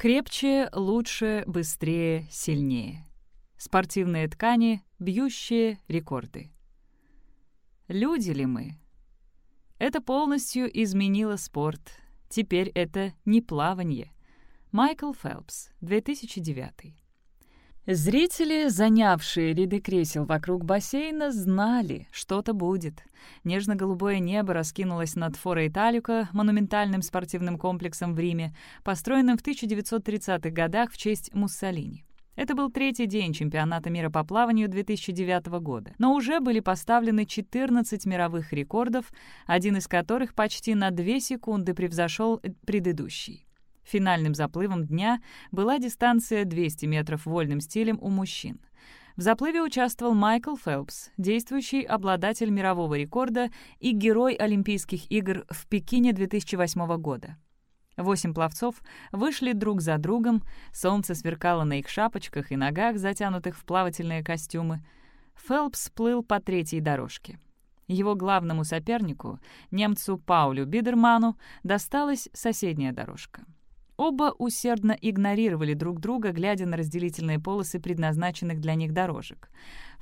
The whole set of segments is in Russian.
Крепче, лучше, быстрее, сильнее. Спортивные ткани, бьющие рекорды. Люди ли мы? Это полностью изменило спорт. Теперь это не плавание. Майкл Фелпс, 2009. Зрители, занявшие ряды кресел вокруг бассейна, знали, что-то будет. Нежно-голубое небо раскинулось над Форо Италико, монументальным спортивным комплексом в Риме, построенным в 1930-х годах в честь Муссолини. Это был третий день чемпионата мира по плаванию 2009 года, но уже были поставлены 14 мировых рекордов, один из которых почти на 2 секунды превзошел предыдущий. Финальным заплывом дня была дистанция 200 метров вольным стилем у мужчин. В заплыве участвовал Майкл Фелпс, действующий обладатель мирового рекорда и герой Олимпийских игр в Пекине 2008 года. Восемь пловцов вышли друг за другом, солнце сверкало на их шапочках и ногах, затянутых в плавательные костюмы. Фелпс плыл по третьей дорожке. Его главному сопернику, немцу Паулю Бидерману, досталась соседняя дорожка. Оба усердно игнорировали друг друга, глядя на разделительные полосы предназначенных для них дорожек.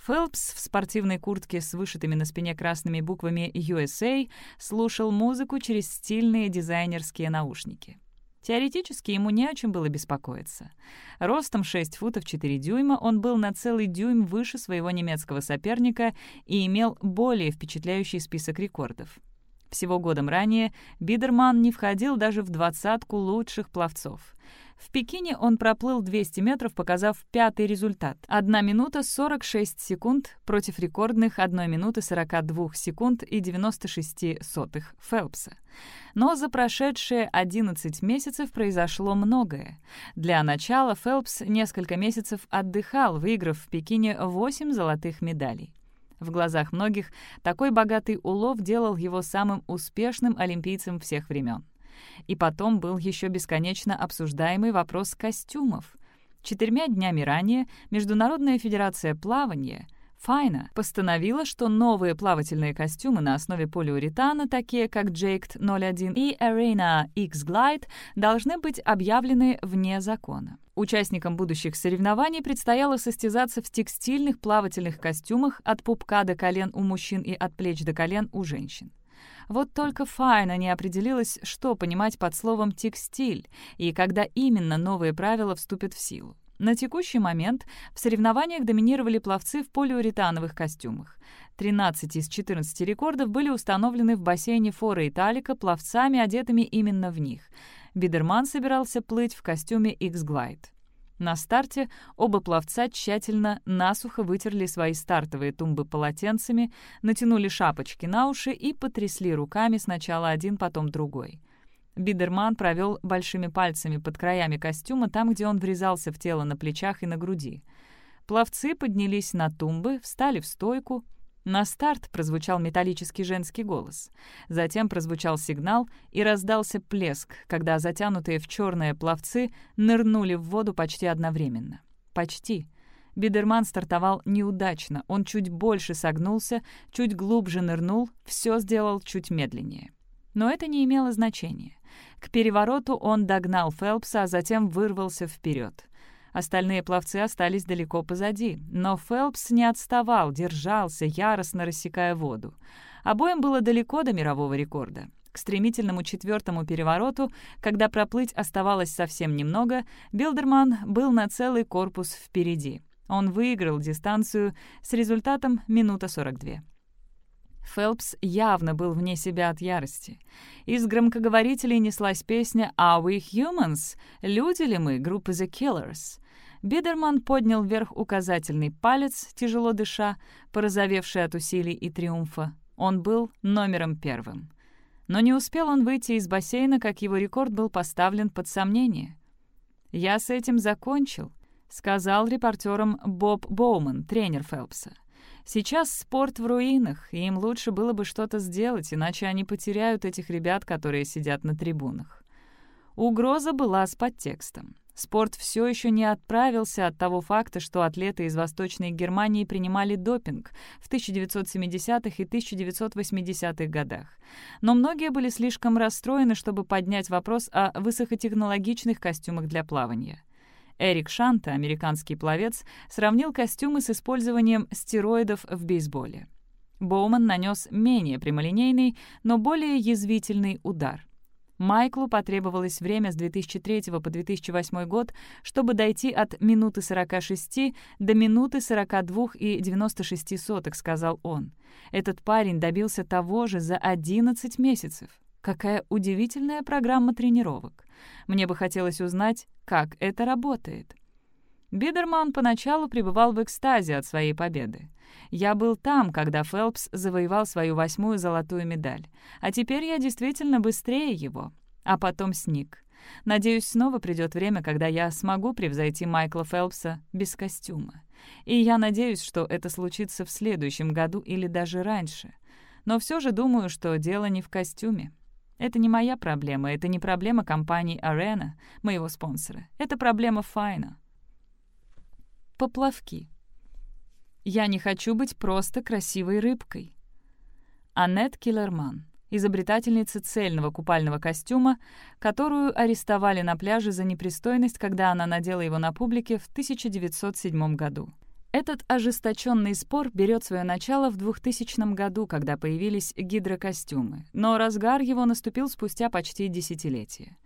Фелпс в спортивной куртке с вышитыми на спине красными буквами USA слушал музыку через стильные дизайнерские наушники. Теоретически ему не о чем было беспокоиться. Ростом 6 футов 4 дюйма он был на целый дюйм выше своего немецкого соперника и имел более впечатляющий список рекордов. Всего годом ранее Бидерман не входил даже в двадцатку лучших пловцов. В Пекине он проплыл 200 метров, показав пятый результат — 1 минута 46 секунд против рекордных 1 минуты 42 секунд и 96 сотых Фелпса. Но за прошедшие 11 месяцев произошло многое. Для начала Фелпс несколько месяцев отдыхал, выиграв в Пекине 8 золотых медалей. В глазах многих такой богатый улов делал его самым успешным олимпийцем всех времен. И потом был еще бесконечно обсуждаемый вопрос костюмов. Четырьмя днями ранее Международная федерация плавания — Файна постановила, что новые плавательные костюмы на основе полиуретана, такие как Jaked 01 и Arena X Glide, должны быть объявлены вне закона. Участникам будущих соревнований предстояло состязаться в текстильных плавательных костюмах от пупка до колен у мужчин и от плеч до колен у женщин. Вот только Файна не определилась, что понимать под словом «текстиль» и когда именно новые правила вступят в силу. На текущий момент в соревнованиях доминировали пловцы в полиуретановых костюмах. 13 из 14 рекордов были установлены в бассейне Фора Италика пловцами, одетыми именно в них. Бидерман собирался плыть в костюме X-Glide. На старте оба пловца тщательно насухо вытерли свои стартовые тумбы полотенцами, натянули шапочки на уши и потрясли руками сначала один, потом другой. Бидерман провел большими пальцами под краями костюма там, где он врезался в тело на плечах и на груди. Пловцы поднялись на тумбы, встали в стойку. На старт прозвучал металлический женский голос. Затем прозвучал сигнал и раздался плеск, когда затянутые в черные пловцы нырнули в воду почти одновременно. Почти. Бидерман стартовал неудачно. Он чуть больше согнулся, чуть глубже нырнул, все сделал чуть медленнее. Но это не имело значения. К перевороту он догнал Фелпса, а затем вырвался вперед. Остальные пловцы остались далеко позади, но Фелпс не отставал, держался, яростно рассекая воду. Обоим было далеко до мирового рекорда. К стремительному четвертому перевороту, когда проплыть оставалось совсем немного, Билдерман был на целый корпус впереди. Он выиграл дистанцию с результатом минута 42. Фелпс явно был вне себя от ярости. Из громкоговорителей неслась песня «Are we humans?» «Люди ли мы?» группы The Killers. Бидерман поднял вверх указательный палец, тяжело дыша, порозовевший от усилий и триумфа. Он был номером первым. Но не успел он выйти из бассейна, как его рекорд был поставлен под сомнение. «Я с этим закончил», — сказал репортерам Боб Боуман, тренер Фелпса. Сейчас спорт в руинах, и им лучше было бы что-то сделать, иначе они потеряют этих ребят, которые сидят на трибунах. Угроза была с подтекстом. Спорт все еще не отправился от того факта, что атлеты из Восточной Германии принимали допинг в 1970-х и 1980-х годах. Но многие были слишком расстроены, чтобы поднять вопрос о высокотехнологичных костюмах для плавания. Эрик Шанта, американский пловец, сравнил костюмы с использованием стероидов в бейсболе. Боуман нанес менее прямолинейный, но более язвительный удар. Майклу потребовалось время с 2003 по 2008 год, чтобы дойти от минуты 46 до минуты 42 и 96 соток, сказал он. Этот парень добился того же за 11 месяцев. Какая удивительная программа тренировок. Мне бы хотелось узнать, как это работает. Бидерман поначалу пребывал в экстазе от своей победы. Я был там, когда Фелпс завоевал свою восьмую золотую медаль. А теперь я действительно быстрее его. А потом сник. Надеюсь, снова придет время, когда я смогу превзойти Майкла Фелпса без костюма. И я надеюсь, что это случится в следующем году или даже раньше. Но все же думаю, что дело не в костюме. Это не моя проблема, это не проблема компании Arena, моего спонсора. Это проблема Файна. Поплавки. Я не хочу быть просто красивой рыбкой. Аннет Киллерман, изобретательница цельного купального костюма, которую арестовали на пляже за непристойность, когда она надела его на публике в 1907 году. Этот ожесточенный спор берет свое начало в 2000 году, когда появились гидрокостюмы, но разгар его наступил спустя почти десятилетие.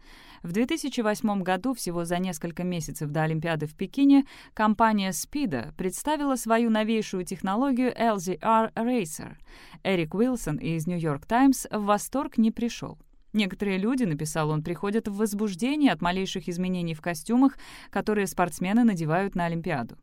В 2008 году, всего за несколько месяцев до Олимпиады в Пекине, компания Speedo представила свою новейшую технологию LZR Racer. Эрик Уилсон из New York Times в восторг не пришел. Некоторые люди, написал он, приходят в возбуждение от малейших изменений в костюмах, которые спортсмены надевают на Олимпиаду.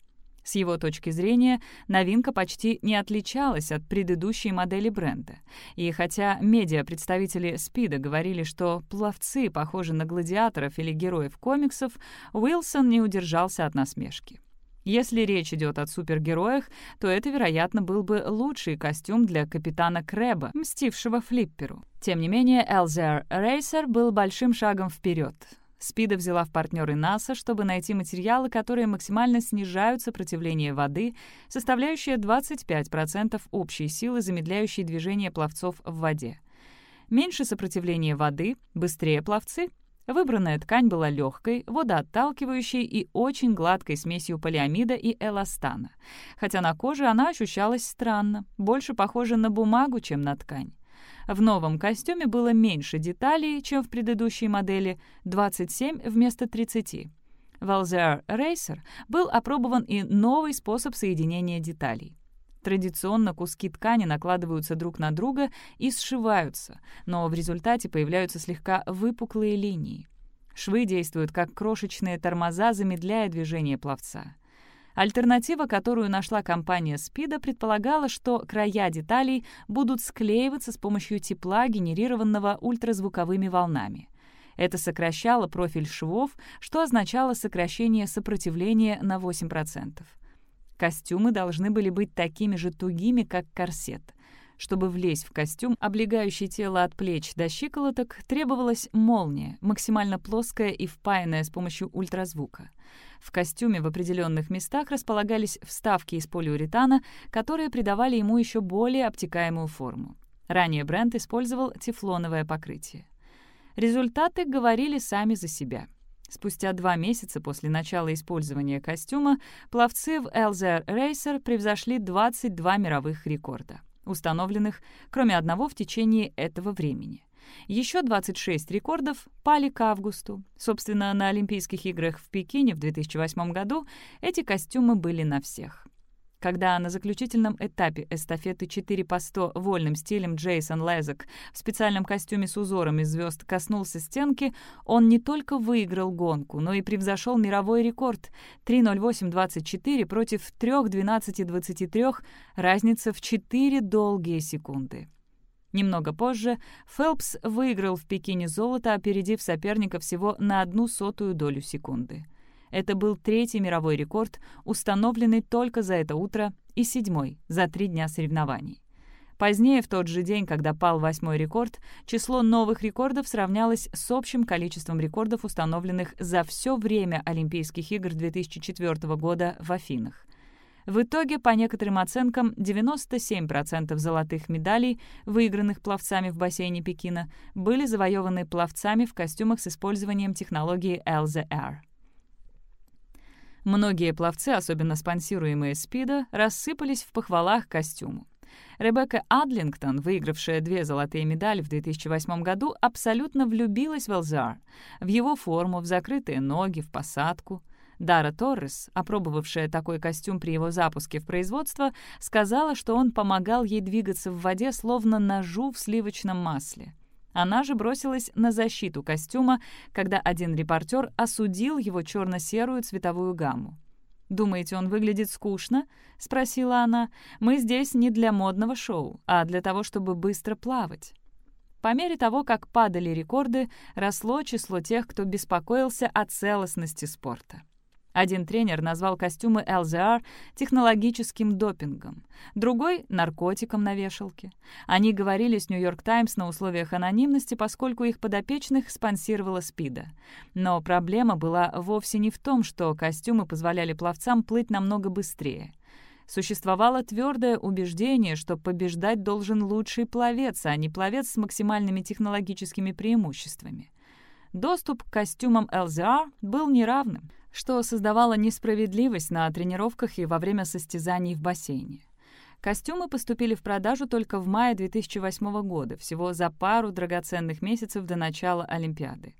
С его точки зрения, новинка почти не отличалась от предыдущей модели бренда. И хотя медиа-представители СПИДа говорили, что пловцы похожи на гладиаторов или героев комиксов, Уилсон не удержался от насмешки. Если речь идет о супергероях, то это, вероятно, был бы лучший костюм для капитана Крэба, мстившего Флипперу. Тем не менее, LZR Racer был большим шагом вперед. Спида взяла в партнеры НАСА, чтобы найти материалы, которые максимально снижают сопротивление воды, составляющее 25% общей силы, замедляющей движение пловцов в воде. Меньше сопротивления воды, быстрее пловцы. Выбранная ткань была легкой, водоотталкивающей и очень гладкой смесью полиамида и эластана. Хотя на коже она ощущалась странно, больше похожа на бумагу, чем на ткань. В новом костюме было меньше деталей, чем в предыдущей модели — 27 вместо 30. В Alzer Racer был опробован и новый способ соединения деталей. Традиционно куски ткани накладываются друг на друга и сшиваются, но в результате появляются слегка выпуклые линии. Швы действуют как крошечные тормоза, замедляя движение пловца. Альтернатива, которую нашла компания Спида, предполагала, что края деталей будут склеиваться с помощью тепла, генерированного ультразвуковыми волнами. Это сокращало профиль швов, что означало сокращение сопротивления на 8%. Костюмы должны были быть такими же тугими, как корсет. Чтобы влезть в костюм, облегающий тело от плеч до щиколоток, требовалась молния, максимально плоская и впаянная с помощью ультразвука. В костюме в определенных местах располагались вставки из полиуретана, которые придавали ему еще более обтекаемую форму. Ранее бренд использовал тефлоновое покрытие. Результаты говорили сами за себя. Спустя два месяца после начала использования костюма пловцы в LZR Racer превзошли 22 мировых рекорда, установленных, кроме одного, в течение этого времени. Еще 26 рекордов пали к августу. Собственно, на Олимпийских играх в Пекине в 2008 году эти костюмы были на всех. Когда на заключительном этапе эстафеты 4 по 100 вольным стилем Джейсон Лезек в специальном костюме с узором из звезд коснулся стенки, он не только выиграл гонку, но и превзошел мировой рекорд 3.08.24 против 3.12.23, разница в 4 долгие секунды. Немного позже Фелпс выиграл в Пекине золото, опередив соперника всего на одну сотую долю секунды. Это был третий мировой рекорд, установленный только за это утро, и седьмой за три дня соревнований. Позднее, в тот же день, когда пал восьмой рекорд, число новых рекордов сравнялось с общим количеством рекордов, установленных за все время Олимпийских игр 2004 года в Афинах. В итоге, по некоторым оценкам, 97% золотых медалей, выигранных пловцами в бассейне Пекина, были завоеваны пловцами в костюмах с использованием технологии LZR. Многие пловцы, особенно спонсируемые СПИДа, рассыпались в похвалах костюму. Ребекка Адлингтон, выигравшая две золотые медали в 2008 году, абсолютно влюбилась в Элзар, в его форму, в закрытые ноги, в посадку. Дара Торрес, опробовавшая такой костюм при его запуске в производство, сказала, что он помогал ей двигаться в воде, словно ножу в сливочном масле. Она же бросилась на защиту костюма, когда один репортер осудил его черно-серую цветовую гамму. «Думаете, он выглядит скучно?» — спросила она. «Мы здесь не для модного шоу, а для того, чтобы быстро плавать». По мере того, как падали рекорды, росло число тех, кто беспокоился о целостности спорта. Один тренер назвал костюмы LZR технологическим допингом, другой — наркотиком на вешалке. Они говорили с «Нью-Йорк Таймс» на условиях анонимности, поскольку их подопечных спонсировала СПИДа. Но проблема была вовсе не в том, что костюмы позволяли пловцам плыть намного быстрее. Существовало твердое убеждение, что побеждать должен лучший пловец, а не пловец с максимальными технологическими преимуществами. Доступ к костюмам LZR был неравным — что создавало несправедливость на тренировках и во время состязаний в бассейне. Костюмы поступили в продажу только в мае 2008 года, всего за пару драгоценных месяцев до начала Олимпиады.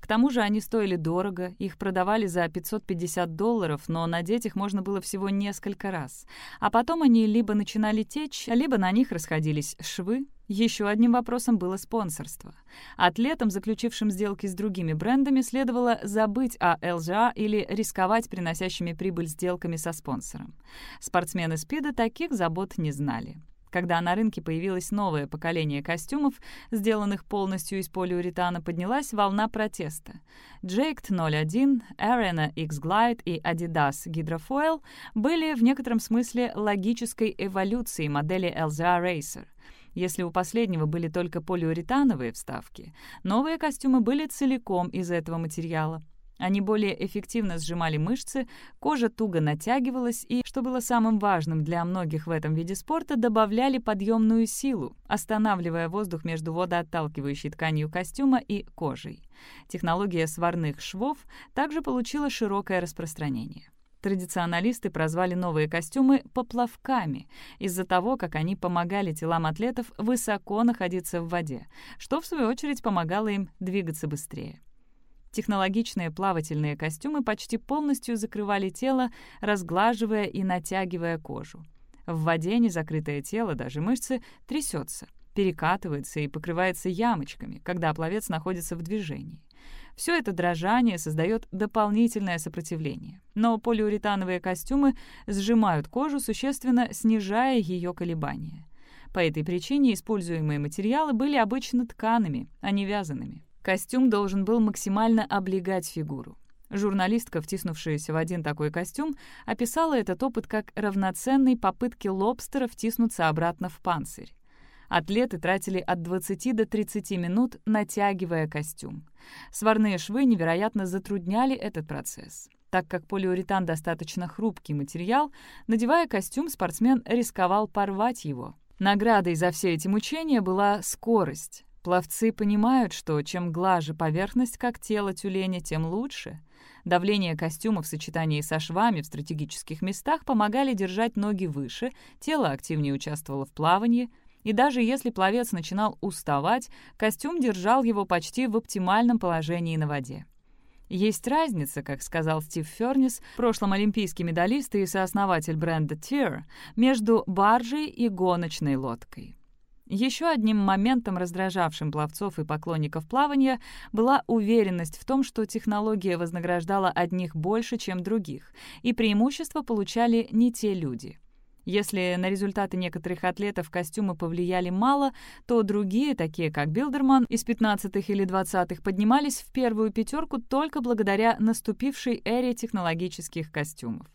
К тому же они стоили дорого, их продавали за 550 долларов, но надеть их можно было всего несколько раз. А потом они либо начинали течь, либо на них расходились швы, еще одним вопросом было спонсорство. Атлетам, заключившим сделки с другими брендами, следовало забыть о ЛЖА или рисковать приносящими прибыль сделками со спонсором. Спортсмены СПИДа таких забот не знали. Когда на рынке появилось новое поколение костюмов, сделанных полностью из полиуретана, поднялась волна протеста. Jakt 01, Arena X-Glide и Adidas Hydrofoil были в некотором смысле логической эволюцией модели LZA Racer — если у последнего были только полиуретановые вставки, новые костюмы были целиком из этого материала. Они более эффективно сжимали мышцы, кожа туго натягивалась и, что было самым важным для многих в этом виде спорта, добавляли подъемную силу, останавливая воздух между водоотталкивающей тканью костюма и кожей. Технология сварных швов также получила широкое распространение. Традиционалисты прозвали новые костюмы «поплавками» из-за того, как они помогали телам атлетов высоко находиться в воде, что, в свою очередь, помогало им двигаться быстрее. Технологичные плавательные костюмы почти полностью закрывали тело, разглаживая и натягивая кожу. В воде незакрытое тело, даже мышцы, трясется, перекатывается и покрывается ямочками, когда пловец находится в движении. Все это дрожание создает дополнительное сопротивление. Но полиуретановые костюмы сжимают кожу, существенно снижая ее колебания. По этой причине используемые материалы были обычно ткаными, а не вязаными. Костюм должен был максимально облегать фигуру. Журналистка, втиснувшаяся в один такой костюм, описала этот опыт как равноценной попытки лобстера втиснуться обратно в панцирь. Атлеты тратили от 20 до 30 минут, натягивая костюм. Сварные швы невероятно затрудняли этот процесс. Так как полиуретан достаточно хрупкий материал, надевая костюм, спортсмен рисковал порвать его. Наградой за все эти мучения была скорость. Пловцы понимают, что чем глаже поверхность, как тело тюленя, тем лучше. Давление костюма в сочетании со швами в стратегических местах помогали держать ноги выше, тело активнее участвовало в плавании, и даже если пловец начинал уставать, костюм держал его почти в оптимальном положении на воде. Есть разница, как сказал Стив Фернис, в прошлом олимпийский медалист и сооснователь бренда Tier, между баржей и гоночной лодкой. Еще одним моментом, раздражавшим пловцов и поклонников плавания, была уверенность в том, что технология вознаграждала одних больше, чем других, и преимущество получали не те люди. Если на результаты некоторых атлетов костюмы повлияли мало, то другие, такие как Билдерман из 15-х или 20-х, поднимались в первую пятерку только благодаря наступившей эре технологических костюмов.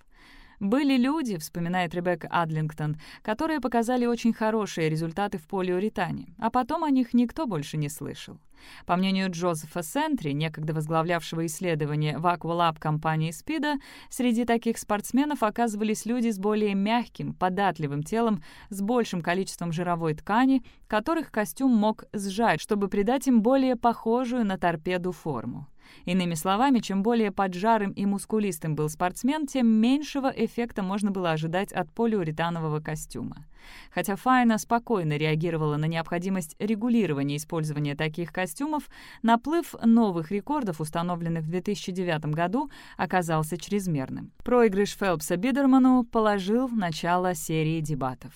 Были люди, вспоминает Ребекка Адлингтон, которые показали очень хорошие результаты в полиуретане, а потом о них никто больше не слышал. По мнению Джозефа Сентри, некогда возглавлявшего исследование в Aqualab компании «Спида», среди таких спортсменов оказывались люди с более мягким, податливым телом, с большим количеством жировой ткани, которых костюм мог сжать, чтобы придать им более похожую на торпеду форму. Иными словами, чем более поджарым и мускулистым был спортсмен, тем меньшего эффекта можно было ожидать от полиуретанового костюма. Хотя Файна спокойно реагировала на необходимость регулирования использования таких костюмов, наплыв новых рекордов, установленных в 2009 году, оказался чрезмерным. Проигрыш Фелпса Бидерману положил начало серии дебатов.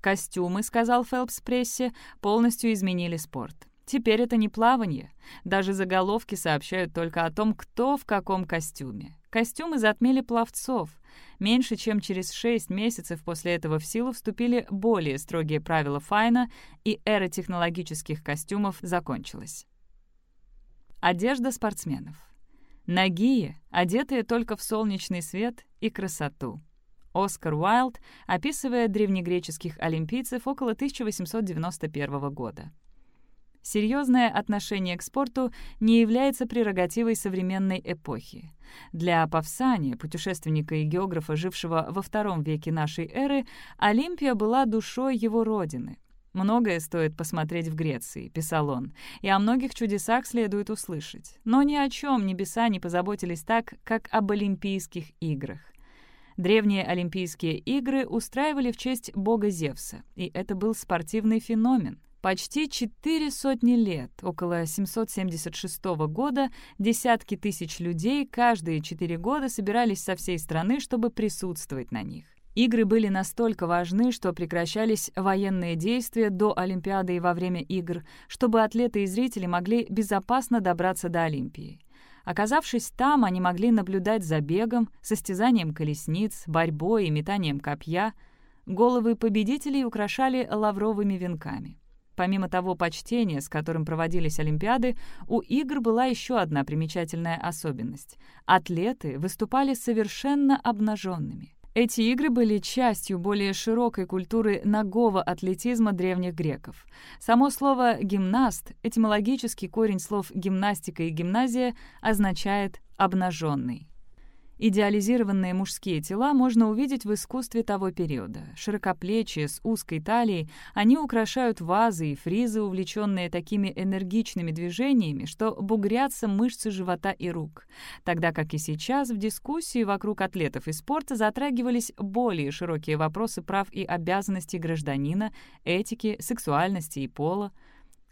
«Костюмы», — сказал Фелпс прессе, — «полностью изменили спорт. Теперь это не плавание. Даже заголовки сообщают только о том, кто в каком костюме. Костюмы затмили пловцов. Меньше чем через 6 месяцев после этого в силу вступили более строгие правила Файна, и эра технологических костюмов закончилась. Одежда спортсменов. Нагие, одетые только в солнечный свет и красоту. Оскар Уайлд, описывая древнегреческих олимпийцев около 1891 года. Серьезное отношение к спорту не является прерогативой современной эпохи. Для Павсани, путешественника и географа, жившего во втором веке нашей эры, Олимпия была душой его родины. «Многое стоит посмотреть в Греции», — писал он, «и о многих чудесах следует услышать. Но ни о чем небеса не позаботились так, как об Олимпийских играх». Древние Олимпийские игры устраивали в честь бога Зевса, и это был спортивный феномен. Почти четыре сотни лет, около 776 года, десятки тысяч людей каждые четыре года собирались со всей страны, чтобы присутствовать на них. Игры были настолько важны, что прекращались военные действия до Олимпиады и во время игр, чтобы атлеты и зрители могли безопасно добраться до Олимпии. Оказавшись там, они могли наблюдать за бегом, состязанием колесниц, борьбой и метанием копья. Головы победителей украшали лавровыми венками. Помимо того почтения, с которым проводились Олимпиады, у игр была еще одна примечательная особенность. Атлеты выступали совершенно обнаженными. Эти игры были частью более широкой культуры ногого атлетизма древних греков. Само слово «гимнаст», этимологический корень слов «гимнастика» и «гимназия» означает «обнаженный». Идеализированные мужские тела можно увидеть в искусстве того периода. Широкоплечие, с узкой талией, они украшают вазы и фризы, увлеченные такими энергичными движениями, что бугрятся мышцы живота и рук. Тогда как и сейчас в дискуссии вокруг атлетов и спорта затрагивались более широкие вопросы прав и обязанностей гражданина, этики, сексуальности и пола.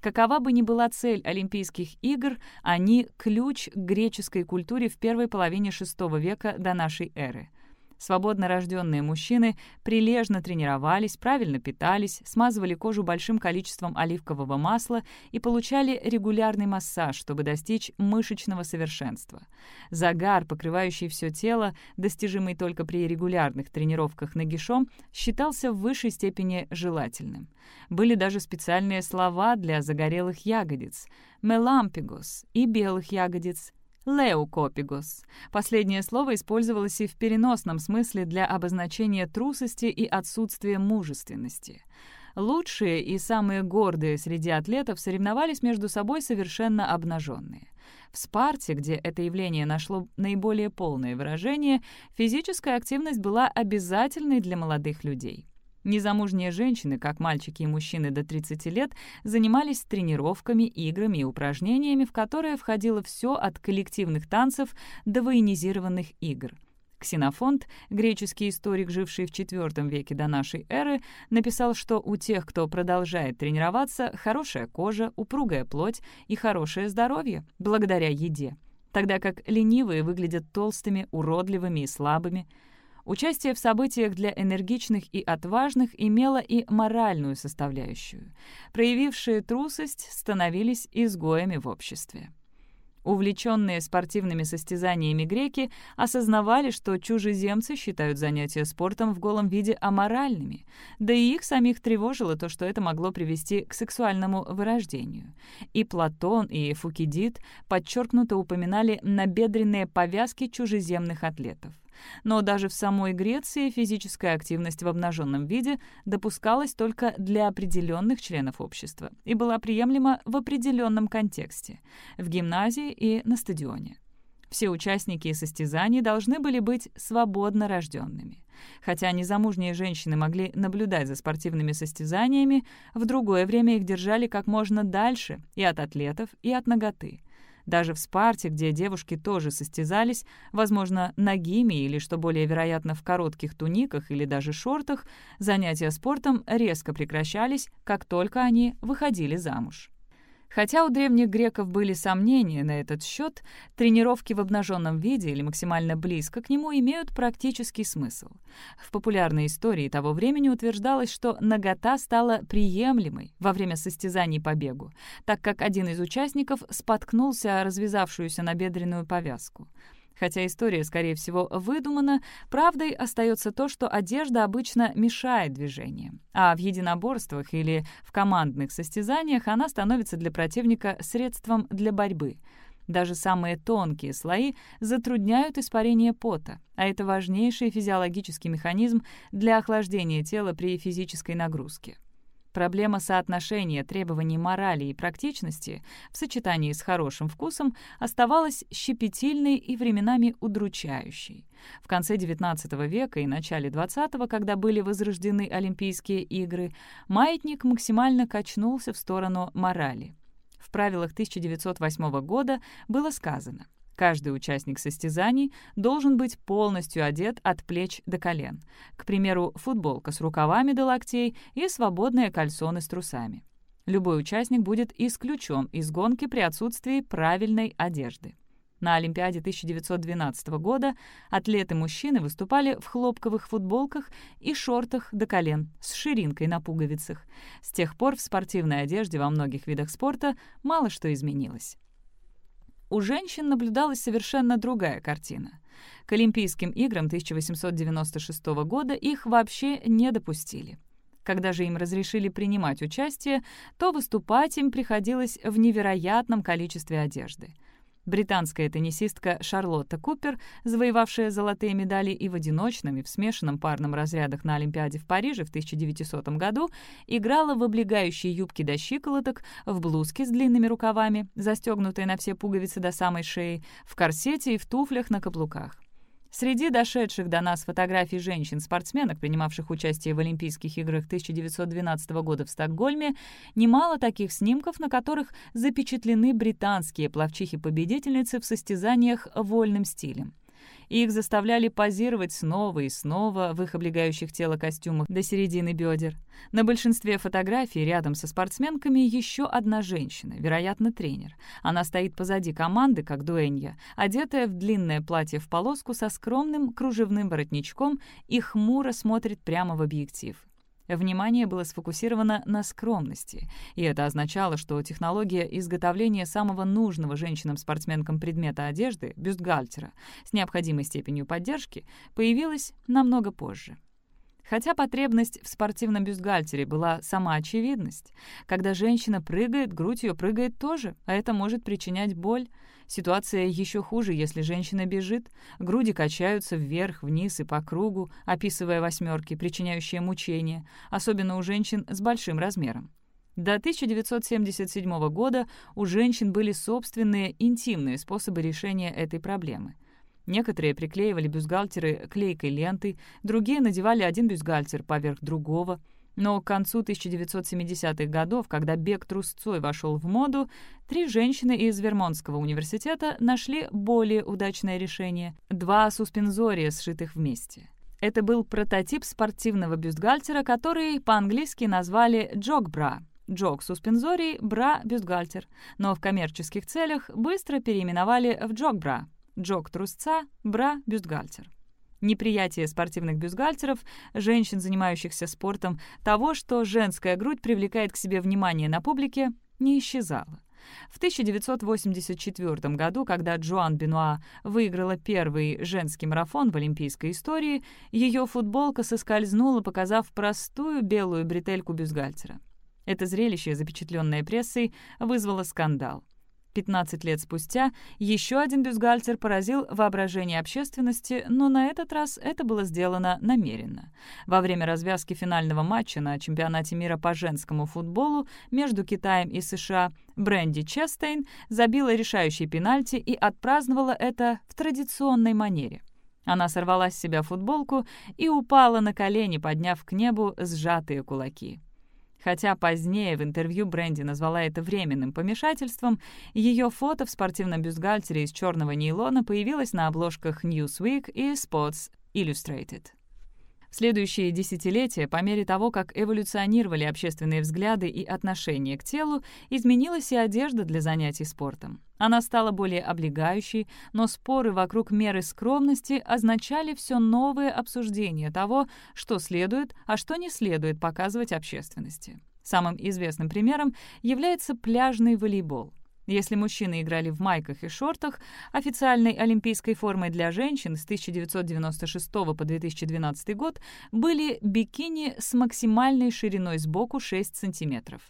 Какова бы ни была цель Олимпийских игр, они — ключ к греческой культуре в первой половине VI века до нашей эры. Свободно рожденные мужчины прилежно тренировались, правильно питались, смазывали кожу большим количеством оливкового масла и получали регулярный массаж, чтобы достичь мышечного совершенства. Загар, покрывающий все тело, достижимый только при регулярных тренировках нагишом, считался в высшей степени желательным. Были даже специальные слова для загорелых ягодиц — «мелампигос» и белых ягодиц — Леукопигус. Последнее слово использовалось и в переносном смысле для обозначения трусости и отсутствия мужественности. Лучшие и самые гордые среди атлетов соревновались между собой совершенно обнаженные. В Спарте, где это явление нашло наиболее полное выражение, физическая активность была обязательной для молодых людей. Незамужние женщины, как мальчики и мужчины до 30 лет, занимались тренировками, играми и упражнениями, в которые входило все от коллективных танцев до военизированных игр. Ксенофонт, греческий историк, живший в IV веке до нашей эры, написал, что у тех, кто продолжает тренироваться, хорошая кожа, упругая плоть и хорошее здоровье, благодаря еде, тогда как ленивые выглядят толстыми, уродливыми и слабыми – Участие в событиях для энергичных и отважных имело и моральную составляющую. Проявившие трусость становились изгоями в обществе. Увлеченные спортивными состязаниями греки осознавали, что чужеземцы считают занятия спортом в голом виде аморальными, да и их самих тревожило то, что это могло привести к сексуальному вырождению. И Платон, и Фукидид подчеркнуто упоминали набедренные повязки чужеземных атлетов. Но даже в самой Греции физическая активность в обнаженном виде допускалась только для определенных членов общества и была приемлема в определенном контексте — в гимназии и на стадионе. Все участники состязаний должны были быть свободно рожденными. Хотя незамужние женщины могли наблюдать за спортивными состязаниями, в другое время их держали как можно дальше и от атлетов, и от ноготы. Даже в Спарте, где девушки тоже состязались, возможно, нагими или, что более вероятно, в коротких туниках или даже шортах, занятия спортом резко прекращались, как только они выходили замуж. Хотя у древних греков были сомнения на этот счет, тренировки в обнаженном виде или максимально близко к нему имеют практический смысл. В популярной истории того времени утверждалось, что нагота стала приемлемой во время состязаний по бегу, так как один из участников споткнулся о развязавшуюся набедренную повязку. Хотя история, скорее всего, выдумана, правдой остается то, что одежда обычно мешает движениям, а в единоборствах или в командных состязаниях она становится для противника средством для борьбы. Даже самые тонкие слои затрудняют испарение пота, а это важнейший физиологический механизм для охлаждения тела при физической нагрузке. Проблема соотношения требований морали и практичности в сочетании с хорошим вкусом оставалась щепетильной и временами удручающей. В конце XIX века и начале XX, когда были возрождены Олимпийские игры, маятник максимально качнулся в сторону морали. В правилах 1908 года было сказано Каждый участник состязаний должен быть полностью одет от плеч до колен. К примеру, футболка с рукавами до локтей и свободные кальсоны с трусами. Любой участник будет исключен из гонки при отсутствии правильной одежды. На Олимпиаде 1912 года атлеты-мужчины выступали в хлопковых футболках и шортах до колен с ширинкой на пуговицах. С тех пор в спортивной одежде во многих видах спорта мало что изменилось у женщин наблюдалась совершенно другая картина. К Олимпийским играм 1896 года их вообще не допустили. Когда же им разрешили принимать участие, то выступать им приходилось в невероятном количестве одежды. Британская теннисистка Шарлотта Купер, завоевавшая золотые медали и в одиночном, и в смешанном парном разрядах на Олимпиаде в Париже в 1900 году, играла в облегающей юбке до щиколоток, в блузке с длинными рукавами, застегнутой на все пуговицы до самой шеи, в корсете и в туфлях на каблуках. Среди дошедших до нас фотографий женщин-спортсменок, принимавших участие в Олимпийских играх 1912 года в Стокгольме, немало таких снимков, на которых запечатлены британские пловчихи-победительницы в состязаниях вольным стилем их заставляли позировать снова и снова в их облегающих тело костюмах до середины бедер. На большинстве фотографий рядом со спортсменками еще одна женщина, вероятно, тренер. Она стоит позади команды, как дуэнья, одетая в длинное платье в полоску со скромным кружевным воротничком и хмуро смотрит прямо в объектив. Внимание было сфокусировано на скромности, и это означало, что технология изготовления самого нужного женщинам-спортсменкам предмета одежды, бюстгальтера, с необходимой степенью поддержки, появилась намного позже. Хотя потребность в спортивном бюстгальтере была сама очевидность. Когда женщина прыгает, грудь ее прыгает тоже, а это может причинять боль. Ситуация еще хуже, если женщина бежит. Груди качаются вверх, вниз и по кругу, описывая восьмерки, причиняющие мучения, особенно у женщин с большим размером. До 1977 года у женщин были собственные интимные способы решения этой проблемы. Некоторые приклеивали бюстгальтеры клейкой лентой, другие надевали один бюстгальтер поверх другого — но к концу 1970-х годов, когда бег трусцой вошел в моду, три женщины из Вермонтского университета нашли более удачное решение — два суспензория, сшитых вместе. Это был прототип спортивного бюстгальтера, который по-английски назвали «джог-бра» — джог-суспензорий, бра-бюстгальтер, но в коммерческих целях быстро переименовали в джог-бра — джог-трусца, бра-бюстгальтер неприятие спортивных бюстгальтеров, женщин, занимающихся спортом, того, что женская грудь привлекает к себе внимание на публике, не исчезало. В 1984 году, когда Джоан Бенуа выиграла первый женский марафон в олимпийской истории, ее футболка соскользнула, показав простую белую бретельку бюстгальтера. Это зрелище, запечатленное прессой, вызвало скандал. 15 лет спустя еще один бюстгальтер поразил воображение общественности, но на этот раз это было сделано намеренно. Во время развязки финального матча на чемпионате мира по женскому футболу между Китаем и США Бренди Честейн забила решающий пенальти и отпраздновала это в традиционной манере. Она сорвала с себя футболку и упала на колени, подняв к небу сжатые кулаки. Хотя позднее в интервью Бренди назвала это временным помешательством, ее фото в спортивном бюстгальтере из черного нейлона появилось на обложках Newsweek и Sports Illustrated. Следующие десятилетия, по мере того, как эволюционировали общественные взгляды и отношения к телу, изменилась и одежда для занятий спортом. Она стала более облегающей, но споры вокруг меры скромности означали все новые обсуждения того, что следует, а что не следует показывать общественности. Самым известным примером является пляжный волейбол. Если мужчины играли в майках и шортах, официальной олимпийской формой для женщин с 1996 по 2012 год были бикини с максимальной шириной сбоку 6 сантиметров.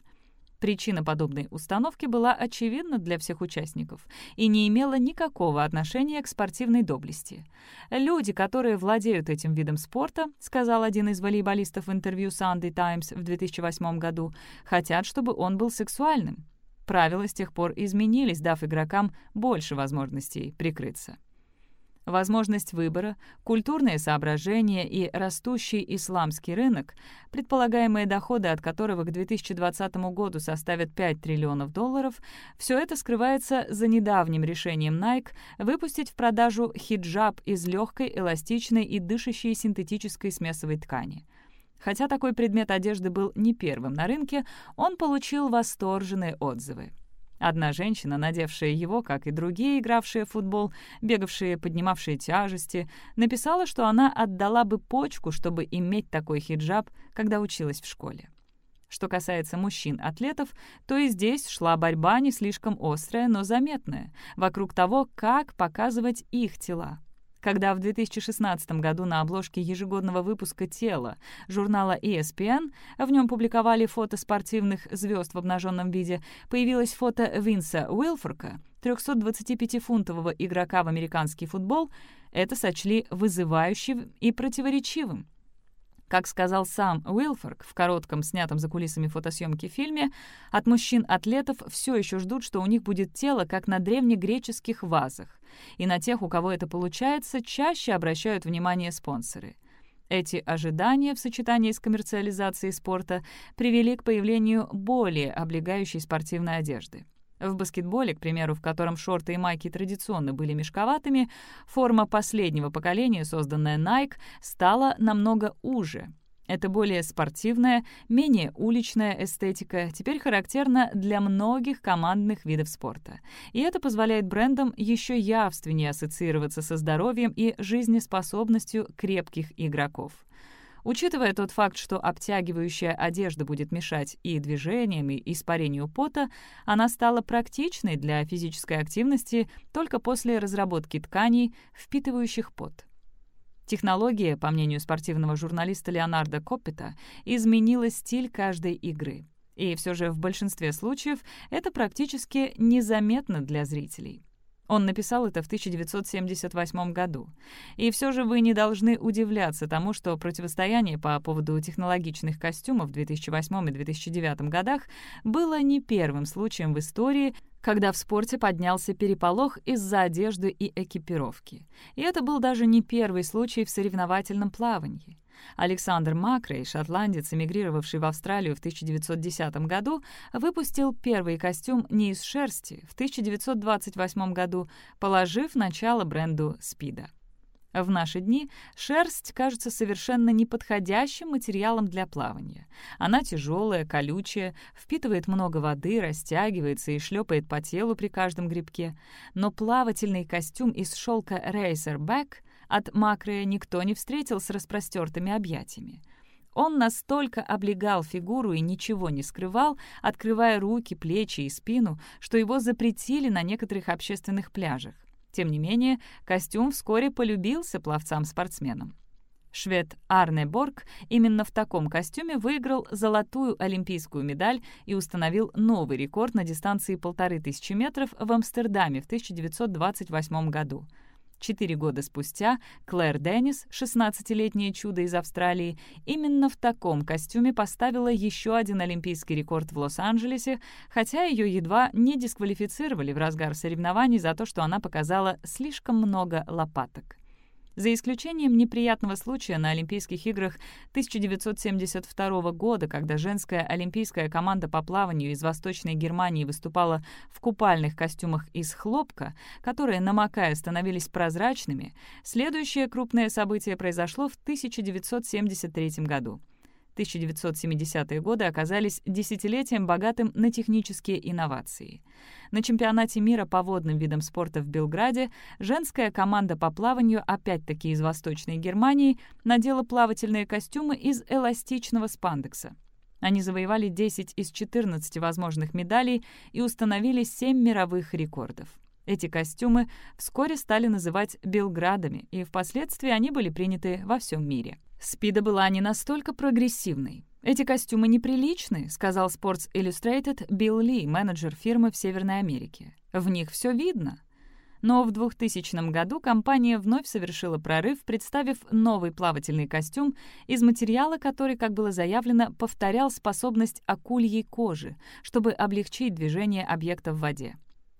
Причина подобной установки была очевидна для всех участников и не имела никакого отношения к спортивной доблести. «Люди, которые владеют этим видом спорта», сказал один из волейболистов в интервью Sunday Times в 2008 году, «хотят, чтобы он был сексуальным». Правила с тех пор изменились, дав игрокам больше возможностей прикрыться. Возможность выбора, культурные соображения и растущий исламский рынок, предполагаемые доходы от которого к 2020 году составят 5 триллионов долларов, все это скрывается за недавним решением Nike выпустить в продажу хиджаб из легкой, эластичной и дышащей синтетической смесовой ткани. Хотя такой предмет одежды был не первым на рынке, он получил восторженные отзывы. Одна женщина, надевшая его, как и другие, игравшие в футбол, бегавшие, поднимавшие тяжести, написала, что она отдала бы почку, чтобы иметь такой хиджаб, когда училась в школе. Что касается мужчин-атлетов, то и здесь шла борьба не слишком острая, но заметная, вокруг того, как показывать их тела. Когда в 2016 году на обложке ежегодного выпуска «Тело» журнала ESPN в нем публиковали фото спортивных звезд в обнаженном виде, появилось фото Винса Уилфорка, 325-фунтового игрока в американский футбол, это сочли вызывающим и противоречивым. Как сказал сам Уилфорк в коротком, снятом за кулисами фотосъемки фильме, от мужчин-атлетов все еще ждут, что у них будет тело, как на древнегреческих вазах. И на тех, у кого это получается, чаще обращают внимание спонсоры. Эти ожидания в сочетании с коммерциализацией спорта привели к появлению более облегающей спортивной одежды. В баскетболе, к примеру, в котором шорты и майки традиционно были мешковатыми, форма последнего поколения, созданная Nike, стала намного уже. Это более спортивная, менее уличная эстетика, теперь характерна для многих командных видов спорта. И это позволяет брендам еще явственнее ассоциироваться со здоровьем и жизнеспособностью крепких игроков. Учитывая тот факт, что обтягивающая одежда будет мешать и движениям, и испарению пота, она стала практичной для физической активности только после разработки тканей, впитывающих пот. Технология, по мнению спортивного журналиста Леонардо Коппета, изменила стиль каждой игры. И все же в большинстве случаев это практически незаметно для зрителей. Он написал это в 1978 году. И все же вы не должны удивляться тому, что противостояние по поводу технологичных костюмов в 2008 и 2009 годах было не первым случаем в истории, когда в спорте поднялся переполох из-за одежды и экипировки. И это был даже не первый случай в соревновательном плавании. Александр Макрей, шотландец, эмигрировавший в Австралию в 1910 году, выпустил первый костюм не из шерсти в 1928 году, положив начало бренду «Спида». В наши дни шерсть кажется совершенно неподходящим материалом для плавания. Она тяжелая, колючая, впитывает много воды, растягивается и шлепает по телу при каждом грибке. Но плавательный костюм из шелка Racerback от Макрея никто не встретил с распростертыми объятиями. Он настолько облегал фигуру и ничего не скрывал, открывая руки, плечи и спину, что его запретили на некоторых общественных пляжах. Тем не менее, костюм вскоре полюбился пловцам-спортсменам. Швед Арне Борг именно в таком костюме выиграл золотую олимпийскую медаль и установил новый рекорд на дистанции полторы тысячи метров в Амстердаме в 1928 году. Четыре года спустя Клэр Деннис, 16-летнее чудо из Австралии, именно в таком костюме поставила еще один олимпийский рекорд в Лос-Анджелесе, хотя ее едва не дисквалифицировали в разгар соревнований за то, что она показала слишком много лопаток. За исключением неприятного случая на Олимпийских играх 1972 года, когда женская олимпийская команда по плаванию из Восточной Германии выступала в купальных костюмах из хлопка, которые, намокая, становились прозрачными, следующее крупное событие произошло в 1973 году. 1970-е годы оказались десятилетием богатым на технические инновации. На чемпионате мира по водным видам спорта в Белграде женская команда по плаванию, опять-таки из Восточной Германии, надела плавательные костюмы из эластичного спандекса. Они завоевали 10 из 14 возможных медалей и установили 7 мировых рекордов. Эти костюмы вскоре стали называть «белградами», и впоследствии они были приняты во всем мире. Спида была не настолько прогрессивной. «Эти костюмы неприличны», — сказал Sports Illustrated Билл Ли, менеджер фирмы в Северной Америке. «В них все видно». Но в 2000 году компания вновь совершила прорыв, представив новый плавательный костюм из материала, который, как было заявлено, повторял способность акульей кожи, чтобы облегчить движение объекта в воде.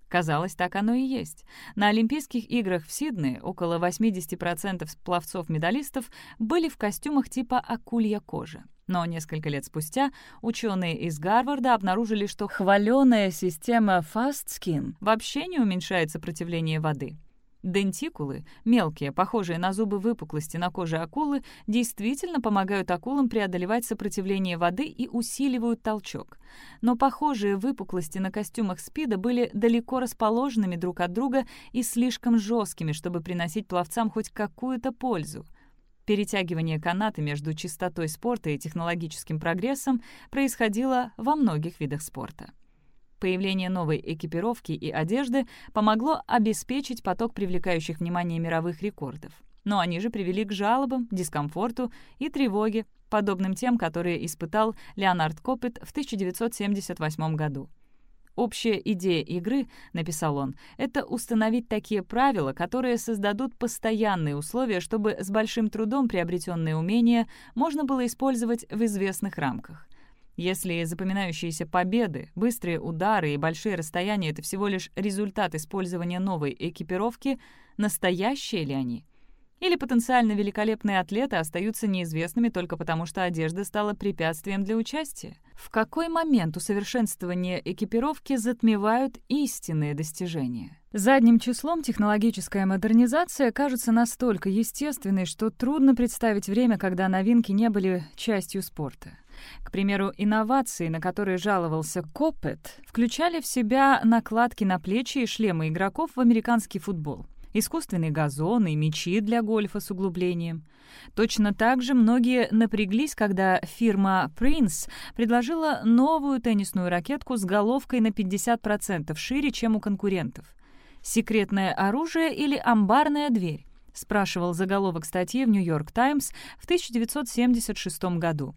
Казалось, так оно и есть. На Олимпийских играх в Сиднее около 80% пловцов-медалистов были в костюмах типа акулья кожа. Но несколько лет спустя ученые из Гарварда обнаружили, что хваленая система Fast Skin вообще не уменьшает сопротивление воды. Дентикулы, мелкие, похожие на зубы выпуклости на коже акулы, действительно помогают акулам преодолевать сопротивление воды и усиливают толчок. Но похожие выпуклости на костюмах спида были далеко расположенными друг от друга и слишком жесткими, чтобы приносить пловцам хоть какую-то пользу. Перетягивание каната между чистотой спорта и технологическим прогрессом происходило во многих видах спорта. Появление новой экипировки и одежды помогло обеспечить поток привлекающих внимание мировых рекордов. Но они же привели к жалобам, дискомфорту и тревоге, подобным тем, которые испытал Леонард Коппет в 1978 году. «Общая идея игры, — написал он, — это установить такие правила, которые создадут постоянные условия, чтобы с большим трудом приобретенные умения можно было использовать в известных рамках. Если запоминающиеся победы, быстрые удары и большие расстояния — это всего лишь результат использования новой экипировки, настоящие ли они? Или потенциально великолепные атлеты остаются неизвестными только потому, что одежда стала препятствием для участия? В какой момент усовершенствование экипировки затмевают истинные достижения? Задним числом технологическая модернизация кажется настолько естественной, что трудно представить время, когда новинки не были частью спорта. К примеру, инновации, на которые жаловался Коппет, включали в себя накладки на плечи и шлемы игроков в американский футбол, искусственные газоны и мячи для гольфа с углублением. Точно так же многие напряглись, когда фирма Prince предложила новую теннисную ракетку с головкой на 50% шире, чем у конкурентов. «Секретное оружие или амбарная дверь?» — спрашивал заголовок статьи в «Нью-Йорк Таймс» в 1976 году.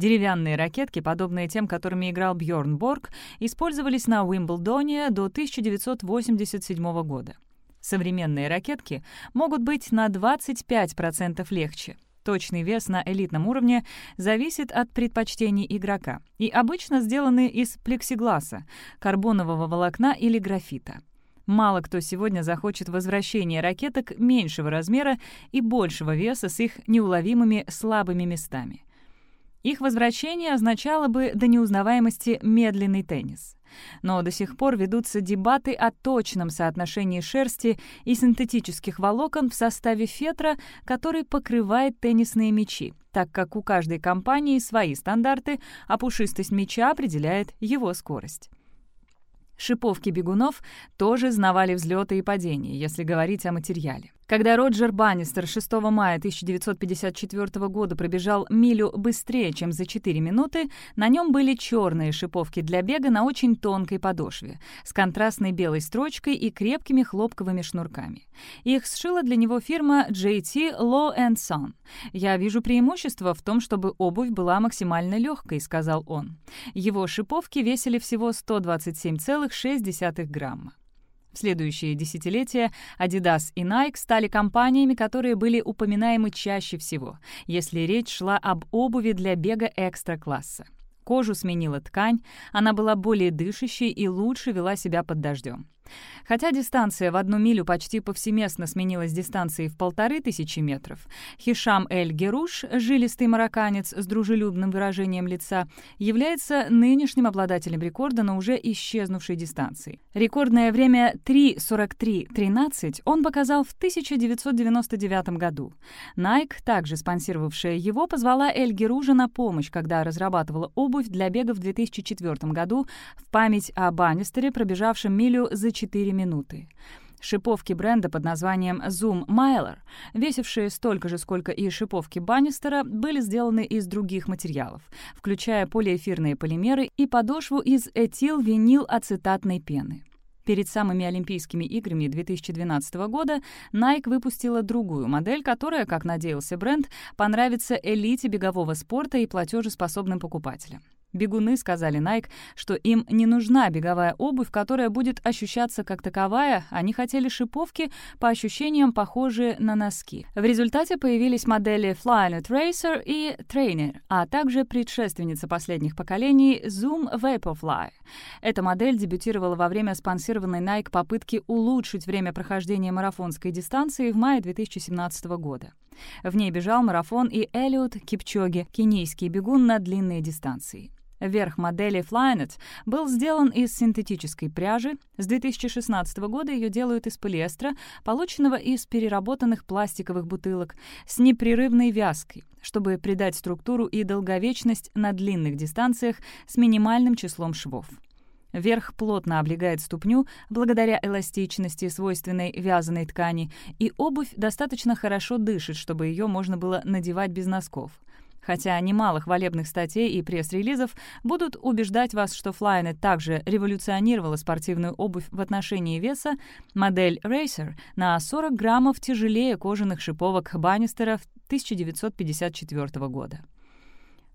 Деревянные ракетки, подобные тем, которыми играл Бьорн Борг, использовались на Уимблдоне до 1987 года. Современные ракетки могут быть на 25% легче. Точный вес на элитном уровне зависит от предпочтений игрока и обычно сделаны из плексигласа, карбонового волокна или графита. Мало кто сегодня захочет возвращения ракеток меньшего размера и большего веса с их неуловимыми слабыми местами. Их возвращение означало бы до неузнаваемости медленный теннис. Но до сих пор ведутся дебаты о точном соотношении шерсти и синтетических волокон в составе фетра, который покрывает теннисные мячи, так как у каждой компании свои стандарты, а пушистость мяча определяет его скорость. Шиповки бегунов тоже знавали взлеты и падения, если говорить о материале. Когда Роджер Баннистер 6 мая 1954 года пробежал милю быстрее, чем за 4 минуты, на нем были черные шиповки для бега на очень тонкой подошве, с контрастной белой строчкой и крепкими хлопковыми шнурками. Их сшила для него фирма JT Law Son. «Я вижу преимущество в том, чтобы обувь была максимально легкой», — сказал он. Его шиповки весили всего 127,6 грамма. В следующие десятилетия Adidas и Nike стали компаниями, которые были упоминаемы чаще всего, если речь шла об обуви для бега экстра-класса. Кожу сменила ткань, она была более дышащей и лучше вела себя под дождем. Хотя дистанция в одну милю почти повсеместно сменилась дистанцией в полторы тысячи метров, Хишам Эль-Геруш, жилистый марокканец с дружелюбным выражением лица, является нынешним обладателем рекорда на уже исчезнувшей дистанции. Рекордное время 3.43.13 он показал в 1999 году. Nike, также спонсировавшая его, позвала Эль-Геружа на помощь, когда разрабатывала обувь для бега в 2004 году в память о Баннистере, пробежавшем милю за 4 минуты. Шиповки бренда под названием Zoom Miler, весившие столько же, сколько и шиповки Баннистера, были сделаны из других материалов, включая полиэфирные полимеры и подошву из этилвинилацетатной пены. Перед самыми Олимпийскими играми 2012 года Nike выпустила другую модель, которая, как надеялся бренд, понравится элите бегового спорта и платежеспособным покупателям. Бегуны сказали Nike, что им не нужна беговая обувь, которая будет ощущаться как таковая, они хотели шиповки, по ощущениям похожие на носки. В результате появились модели Flyknit Racer и Trainer, а также предшественница последних поколений Zoom Vaporfly. Эта модель дебютировала во время спонсированной Nike попытки улучшить время прохождения марафонской дистанции в мае 2017 года. В ней бежал марафон и Элиот Кипчоги, кенийский бегун на длинные дистанции. Верх модели Flyknit был сделан из синтетической пряжи. С 2016 года ее делают из полиэстера, полученного из переработанных пластиковых бутылок, с непрерывной вязкой, чтобы придать структуру и долговечность на длинных дистанциях с минимальным числом швов. Верх плотно облегает ступню благодаря эластичности, свойственной вязаной ткани, и обувь достаточно хорошо дышит, чтобы ее можно было надевать без носков. Хотя немало хвалебных статей и пресс-релизов будут убеждать вас, что Flyknit также революционировала спортивную обувь в отношении веса, модель Racer на 40 граммов тяжелее кожаных шиповок Баннистера 1954 года.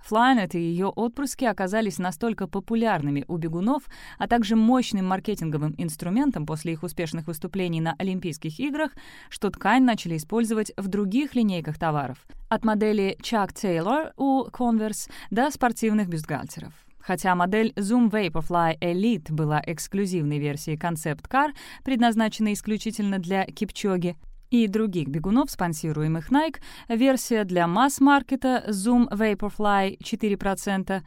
Flyknit и ее отпрыски оказались настолько популярными у бегунов, а также мощным маркетинговым инструментом после их успешных выступлений на Олимпийских играх, что ткань начали использовать в других линейках товаров, от модели Chuck Taylor у Converse до спортивных бюстгальтеров. Хотя модель Zoom Vaporfly Elite была эксклюзивной версией Car, предназначенной исключительно для Кипчоги, и других бегунов, спонсируемых Nike, версия для масс-маркета Zoom Vaporfly 4%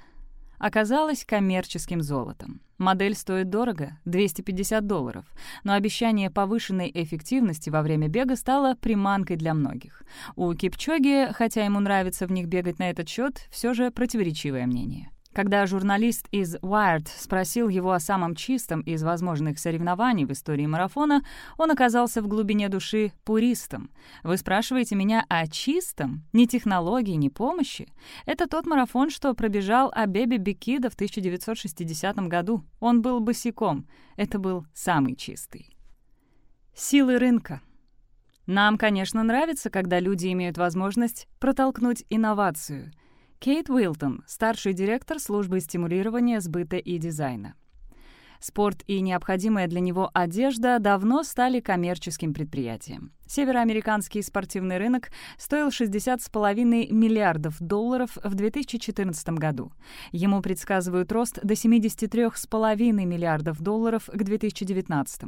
оказалась коммерческим золотом. Модель стоит дорого — 250 долларов, но обещание повышенной эффективности во время бега стало приманкой для многих. У Кипчоги, хотя ему нравится в них бегать на этот счет, все же противоречивое мнение. Когда журналист из Wired спросил его о самом чистом из возможных соревнований в истории марафона, он оказался в глубине души пуристом. «Вы спрашиваете меня о чистом? Ни технологии, ни помощи? Это тот марафон, что пробежал Абеби Бекида в 1960 году. Он был босиком. Это был самый чистый». Силы рынка. Нам, конечно, нравится, когда люди имеют возможность протолкнуть инновацию — Кейт Уилтон, старший директор службы стимулирования сбыта и дизайна. Спорт и необходимая для него одежда давно стали коммерческим предприятием. Североамериканский спортивный рынок стоил 60,5 миллиардов долларов в 2014 году. Ему предсказывают рост до 73,5 миллиардов долларов к 2019.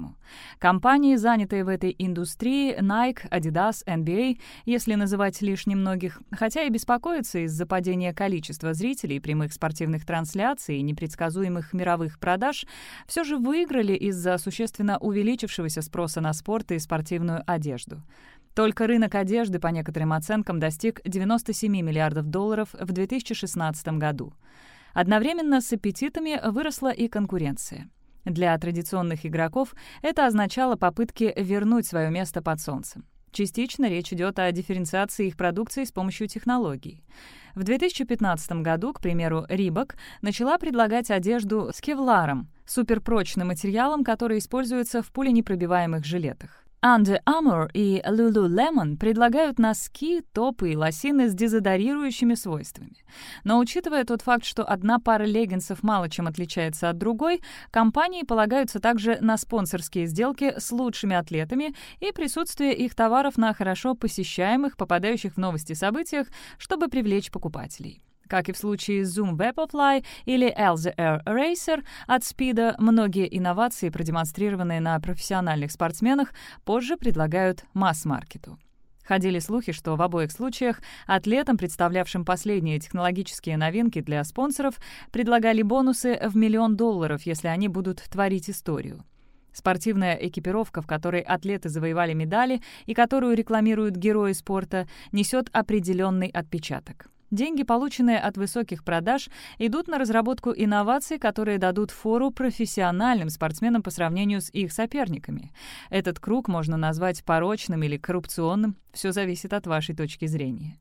Компании, занятые в этой индустрии, Nike, Adidas, NBA, если называть лишь немногих, хотя и беспокоятся из-за падения количества зрителей, прямых спортивных трансляций и непредсказуемых мировых продаж, все же выиграли из-за существенно увеличившегося спроса на спорт и спортивную одежду одежду. Только рынок одежды, по некоторым оценкам, достиг 97 миллиардов долларов в 2016 году. Одновременно с аппетитами выросла и конкуренция. Для традиционных игроков это означало попытки вернуть свое место под солнцем. Частично речь идет о дифференциации их продукции с помощью технологий. В 2015 году, к примеру, Рибок начала предлагать одежду с кевларом, суперпрочным материалом, который используется в пуленепробиваемых жилетах. Under Armour и Lululemon предлагают носки, топы и лосины с дезодорирующими свойствами. Но учитывая тот факт, что одна пара леггинсов мало чем отличается от другой, компании полагаются также на спонсорские сделки с лучшими атлетами и присутствие их товаров на хорошо посещаемых, попадающих в новости событиях, чтобы привлечь покупателей. Как и в случае Zoom Vaporfly или Elza Air Racer от Speed, многие инновации, продемонстрированные на профессиональных спортсменах, позже предлагают масс-маркету. Ходили слухи, что в обоих случаях атлетам, представлявшим последние технологические новинки для спонсоров, предлагали бонусы в миллион долларов, если они будут творить историю. Спортивная экипировка, в которой атлеты завоевали медали и которую рекламируют герои спорта, несет определенный отпечаток. Деньги, полученные от высоких продаж, идут на разработку инноваций, которые дадут фору профессиональным спортсменам по сравнению с их соперниками. Этот круг можно назвать порочным или коррупционным, все зависит от вашей точки зрения.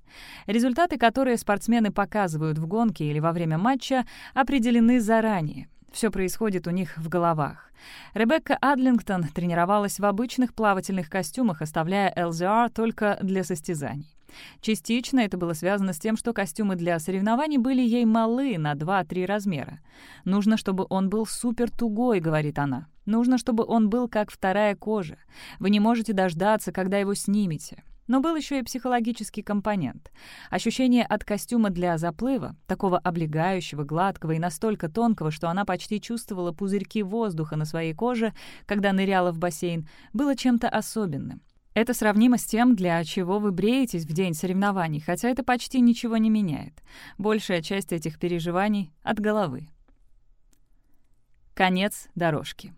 Результаты, которые спортсмены показывают в гонке или во время матча, определены заранее. Все происходит у них в головах. Ребекка Адлингтон тренировалась в обычных плавательных костюмах, оставляя LZR только для состязаний. Частично это было связано с тем, что костюмы для соревнований были ей малы на 2-3 размера. «Нужно, чтобы он был супер тугой», — говорит она. «Нужно, чтобы он был как вторая кожа. Вы не можете дождаться, когда его снимете». Но был еще и психологический компонент. Ощущение от костюма для заплыва, такого облегающего, гладкого и настолько тонкого, что она почти чувствовала пузырьки воздуха на своей коже, когда ныряла в бассейн, было чем-то особенным. Это сравнимо с тем, для чего вы бреетесь в день соревнований, хотя это почти ничего не меняет. Большая часть этих переживаний — от головы. Конец дорожки.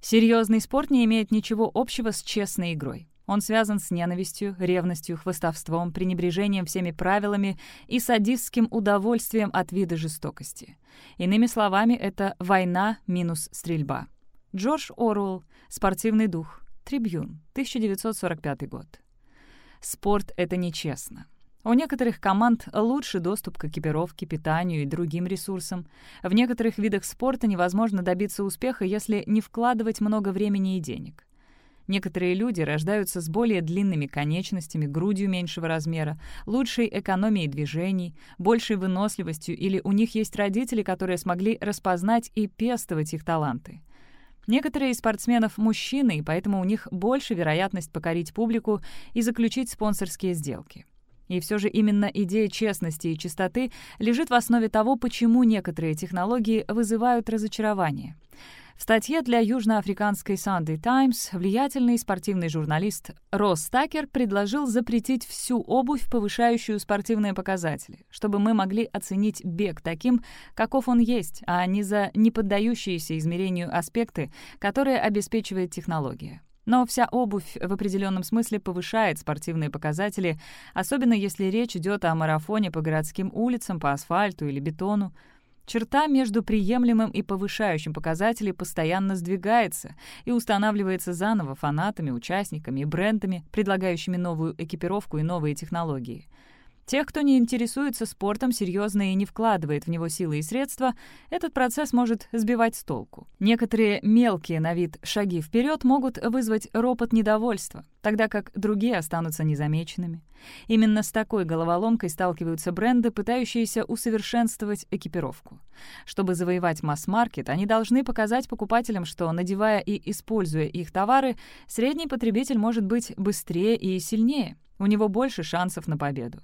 Серьезный спорт не имеет ничего общего с честной игрой. Он связан с ненавистью, ревностью, хвостовством, пренебрежением всеми правилами и садистским удовольствием от вида жестокости. Иными словами, это война минус стрельба. Джордж Оруэлл «Спортивный дух», Трибьюн, 1945 год. Спорт — это нечестно. У некоторых команд лучший доступ к экипировке, питанию и другим ресурсам. В некоторых видах спорта невозможно добиться успеха, если не вкладывать много времени и денег. Некоторые люди рождаются с более длинными конечностями, грудью меньшего размера, лучшей экономией движений, большей выносливостью или у них есть родители, которые смогли распознать и пестовать их таланты. Некоторые из спортсменов — мужчины, и поэтому у них больше вероятность покорить публику и заключить спонсорские сделки. И все же именно идея честности и чистоты лежит в основе того, почему некоторые технологии вызывают разочарование. В статье для южноафриканской Sunday Times влиятельный спортивный журналист Росс Такер предложил запретить всю обувь, повышающую спортивные показатели, чтобы мы могли оценить бег таким, каков он есть, а не за неподдающиеся измерению аспекты, которые обеспечивает технология. Но вся обувь в определенном смысле повышает спортивные показатели, особенно если речь идет о марафоне по городским улицам, по асфальту или бетону. Черта между приемлемым и повышающим показатели постоянно сдвигается и устанавливается заново фанатами, участниками и брендами, предлагающими новую экипировку и новые технологии. Тех, кто не интересуется спортом серьезно и не вкладывает в него силы и средства, этот процесс может сбивать с толку. Некоторые мелкие на вид шаги вперед могут вызвать ропот недовольства, тогда как другие останутся незамеченными. Именно с такой головоломкой сталкиваются бренды, пытающиеся усовершенствовать экипировку. Чтобы завоевать масс-маркет, они должны показать покупателям, что, надевая и используя их товары, средний потребитель может быть быстрее и сильнее. У него больше шансов на победу.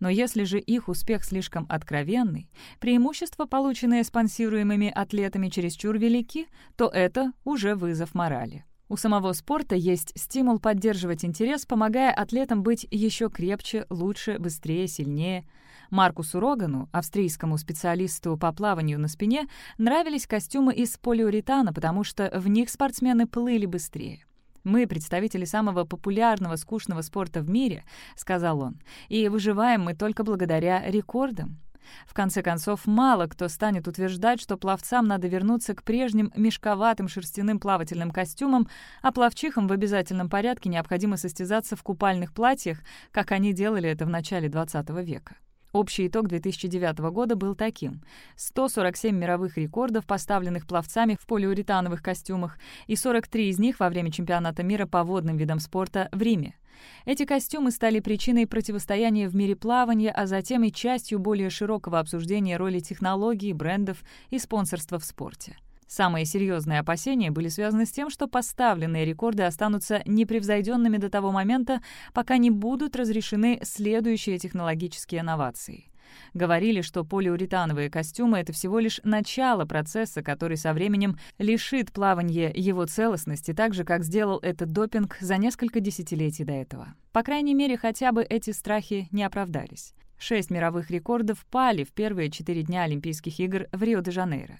Но если же их успех слишком откровенный, преимущества, полученные спонсируемыми атлетами чересчур велики, то это уже вызов морали. У самого спорта есть стимул поддерживать интерес, помогая атлетам быть еще крепче, лучше, быстрее, сильнее. Маркусу Рогану, австрийскому специалисту по плаванию на спине, нравились костюмы из полиуретана, потому что в них спортсмены плыли быстрее. «Мы представители самого популярного скучного спорта в мире», — сказал он, «и выживаем мы только благодаря рекордам. В конце концов, мало кто станет утверждать, что пловцам надо вернуться к прежним мешковатым шерстяным плавательным костюмам, а пловчихам в обязательном порядке необходимо состязаться в купальных платьях, как они делали это в начале XX века. Общий итог 2009 года был таким. 147 мировых рекордов, поставленных пловцами в полиуретановых костюмах, и 43 из них во время чемпионата мира по водным видам спорта в Риме. Эти костюмы стали причиной противостояния в мире плавания, а затем и частью более широкого обсуждения роли технологий, брендов и спонсорства в спорте. Самые серьезные опасения были связаны с тем, что поставленные рекорды останутся непревзойденными до того момента, пока не будут разрешены следующие технологические инновации. Говорили, что полиуретановые костюмы — это всего лишь начало процесса, который со временем лишит плавания его целостности, так же, как сделал этот допинг за несколько десятилетий до этого. По крайней мере, хотя бы эти страхи не оправдались. Шесть мировых рекордов пали в первые четыре дня Олимпийских игр в Рио-де-Жанейро.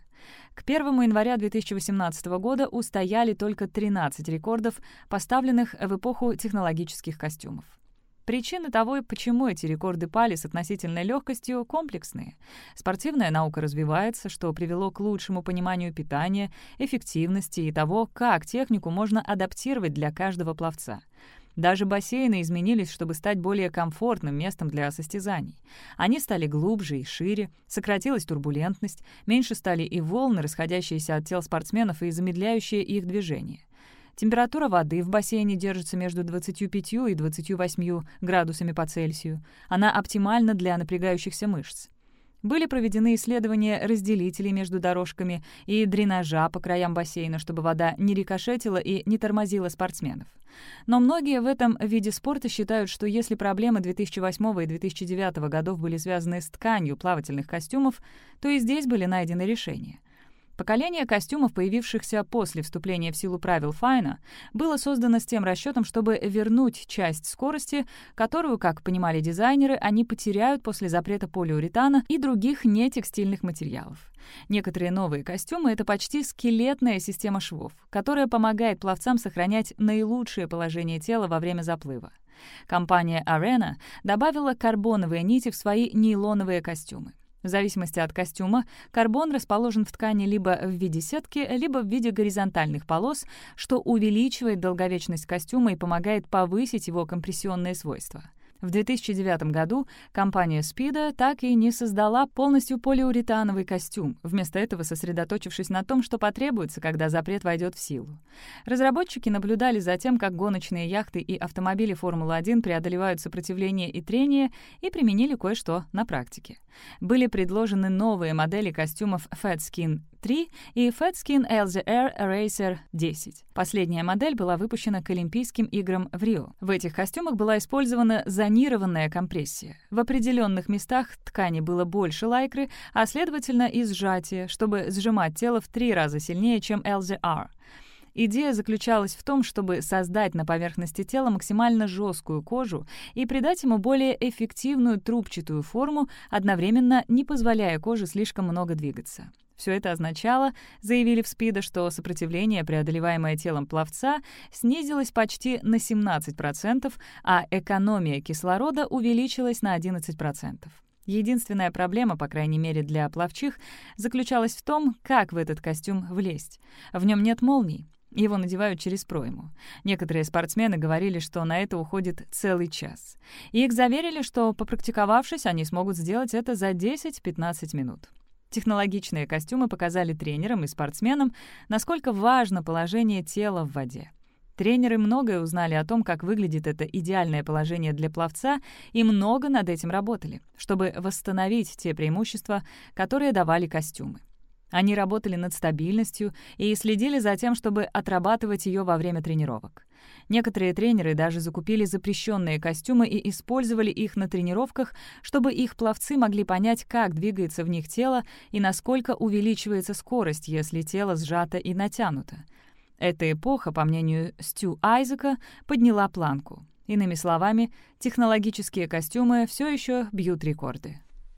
К 1 января 2018 года устояли только 13 рекордов, поставленных в эпоху технологических костюмов. Причины того, почему эти рекорды пали с относительной легкостью, комплексные. Спортивная наука развивается, что привело к лучшему пониманию питания, эффективности и того, как технику можно адаптировать для каждого пловца. Даже бассейны изменились, чтобы стать более комфортным местом для состязаний. Они стали глубже и шире, сократилась турбулентность, меньше стали и волны, расходящиеся от тел спортсменов и замедляющие их движение. Температура воды в бассейне держится между 25 и 28 градусами по Цельсию. Она оптимальна для напрягающихся мышц. Были проведены исследования разделителей между дорожками и дренажа по краям бассейна, чтобы вода не рикошетила и не тормозила спортсменов. Но многие в этом виде спорта считают, что если проблемы 2008 и 2009 годов были связаны с тканью плавательных костюмов, то и здесь были найдены решения — Поколение костюмов, появившихся после вступления в силу правил Файна, было создано с тем расчетом, чтобы вернуть часть скорости, которую, как понимали дизайнеры, они потеряют после запрета полиуретана и других нетекстильных материалов. Некоторые новые костюмы — это почти скелетная система швов, которая помогает пловцам сохранять наилучшее положение тела во время заплыва. Компания Arena добавила карбоновые нити в свои нейлоновые костюмы. В зависимости от костюма, карбон расположен в ткани либо в виде сетки, либо в виде горизонтальных полос, что увеличивает долговечность костюма и помогает повысить его компрессионные свойства. В 2009 году компания Speedo так и не создала полностью полиуретановый костюм, вместо этого сосредоточившись на том, что потребуется, когда запрет войдет в силу. Разработчики наблюдали за тем, как гоночные яхты и автомобили Формулы-1 преодолевают сопротивление и трение, и применили кое-что на практике. Были предложены новые модели костюмов Fatskin 3 и Fatskin LZR Racer 10. Последняя модель была выпущена к Олимпийским играм в Рио. В этих костюмах была использована зонированная компрессия. В определенных местах ткани было больше лайкры, а следовательно и сжатия, чтобы сжимать тело в три раза сильнее, чем LZR. Идея заключалась в том, чтобы создать на поверхности тела максимально жесткую кожу и придать ему более эффективную трубчатую форму, одновременно не позволяя коже слишком много двигаться. Все это означало, заявили в СПИДа, что сопротивление, преодолеваемое телом пловца, снизилось почти на 17%, а экономия кислорода увеличилась на 11%. Единственная проблема, по крайней мере для пловчих, заключалась в том, как в этот костюм влезть. В нем нет молний. Его надевают через пройму. Некоторые спортсмены говорили, что на это уходит целый час. Их заверили, что, попрактиковавшись, они смогут сделать это за 10-15 минут. Технологичные костюмы показали тренерам и спортсменам, насколько важно положение тела в воде. Тренеры многое узнали о том, как выглядит это идеальное положение для пловца, и много над этим работали, чтобы восстановить те преимущества, которые давали костюмы. Они работали над стабильностью и следили за тем, чтобы отрабатывать ее во время тренировок. Некоторые тренеры даже закупили запрещенные костюмы и использовали их на тренировках, чтобы их пловцы могли понять, как двигается в них тело и насколько увеличивается скорость, если тело сжато и натянуто. Эта эпоха, по мнению Стю Айзека, подняла планку. Иными словами, технологические костюмы все еще бьют рекорды.